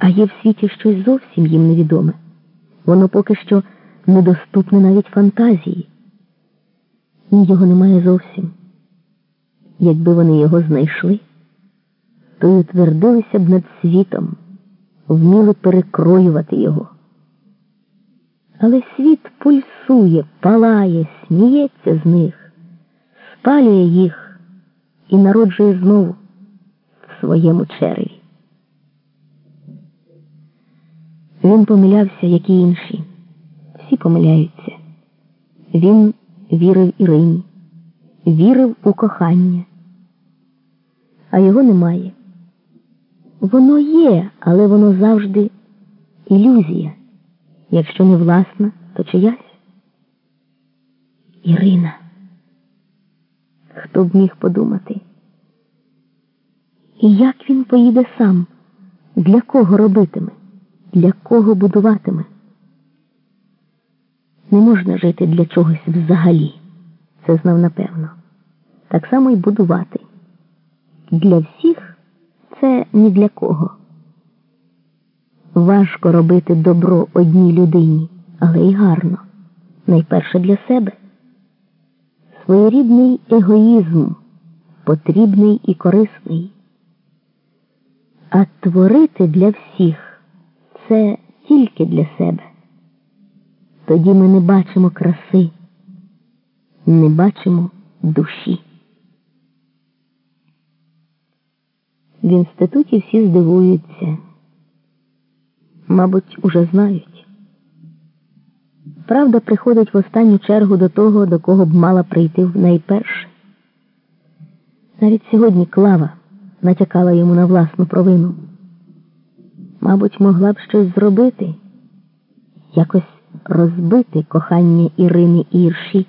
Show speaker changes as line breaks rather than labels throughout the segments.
А є в світі щось зовсім їм невідоме. Воно поки що недоступне навіть фантазії. Ні, його немає зовсім. Якби вони його знайшли, то й утвердилися б над світом, вміли перекроювати його. Але світ пульсує, палає, сміється з них, спалює їх і народжує знову в своєму череві. Він помилявся, як і інші. Всі помиляються. Він вірив Ірині, вірив у кохання, а його немає. Воно є, але воно завжди ілюзія. Якщо не власна, то чиясь. Ірина. Хто б міг подумати? І як він поїде сам? Для кого робитиме? Для кого будуватиме? Не можна жити для чогось взагалі, це знав напевно. Так само й будувати. Для всіх це ні для кого. Важко робити добро одній людині, але й гарно. Найперше для себе. Своєрідний егоїзм потрібний і корисний. А творити для всіх це тільки для себе. Тоді ми не бачимо краси, не бачимо душі. В інституті всі здивуються, мабуть, уже знають. Правда приходить в останню чергу до того, до кого б мала прийти найперше. Навіть сьогодні клава натякала йому на власну провину. Мабуть, могла б щось зробити, якось розбити кохання Ірини Ірші.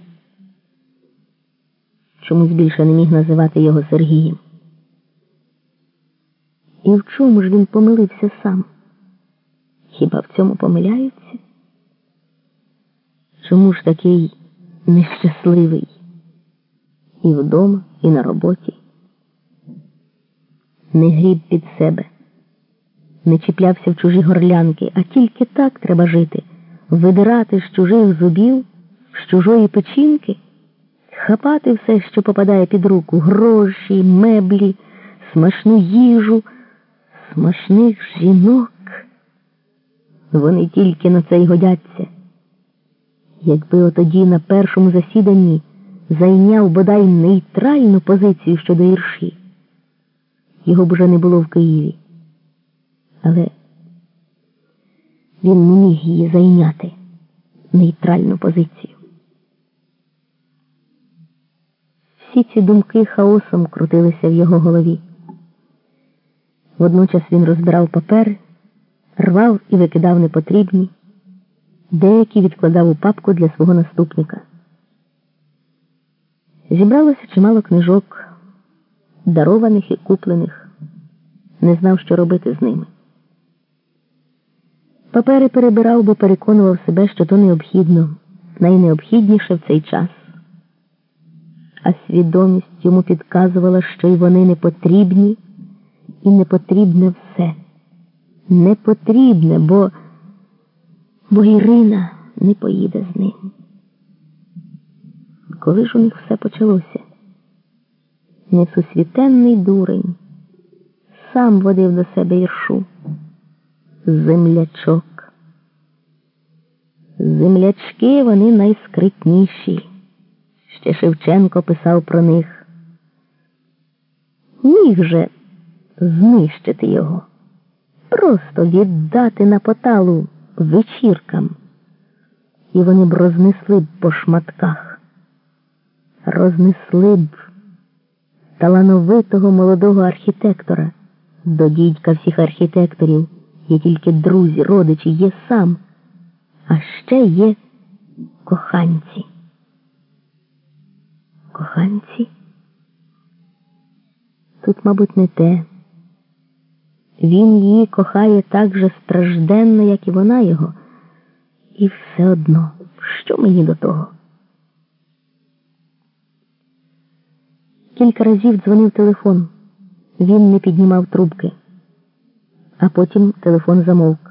Чомусь більше не міг називати його Сергієм. І в чому ж він помилився сам? Хіба в цьому помиляються? Чому ж такий нещасливий і вдома, і на роботі? Не гріб під себе, не чіплявся в чужі горлянки, а тільки так треба жити, видирати з чужих зубів, з чужої печінки, хапати все, що попадає під руку, гроші, меблі, смачну їжу, смачних жінок. Вони тільки на це й годяться. Якби отоді на першому засіданні зайняв бодай нейтральну позицію щодо ірші, його б уже не було в Києві. Але він не міг її зайняти нейтральну позицію. Всі ці думки хаосом крутилися в його голові. Водночас він розбирав папери, рвав і викидав непотрібні, деякі відкладав у папку для свого наступника. Зібралося чимало книжок, дарованих і куплених, не знав, що робити з ними. Папери перебирав, бо переконував себе, що то необхідно, найнеобхідніше в цей час. А свідомість йому підказувала, що й вони не потрібні, і не потрібне все. Не потрібне, бо, бо Ірина не поїде з ним. Коли ж у них все почалося? Несусвітенний дурень сам водив до себе іршу. Землячок. Землячки вони найскритніші. Ще Шевченко писав про них. Міг же знищити його, просто віддати на поталу вечіркам, і вони б рознесли б по шматках, рознесли б талановитого молодого архітектора, до дідька всіх архітекторів є тільки друзі, родичі, є сам, а ще є коханці. Коханці? Тут, мабуть, не те. Він її кохає так же стражденно, як і вона його, і все одно, що мені до того? Кілька разів дзвонив телефон. Він не піднімав трубки. А потім телефон замовк.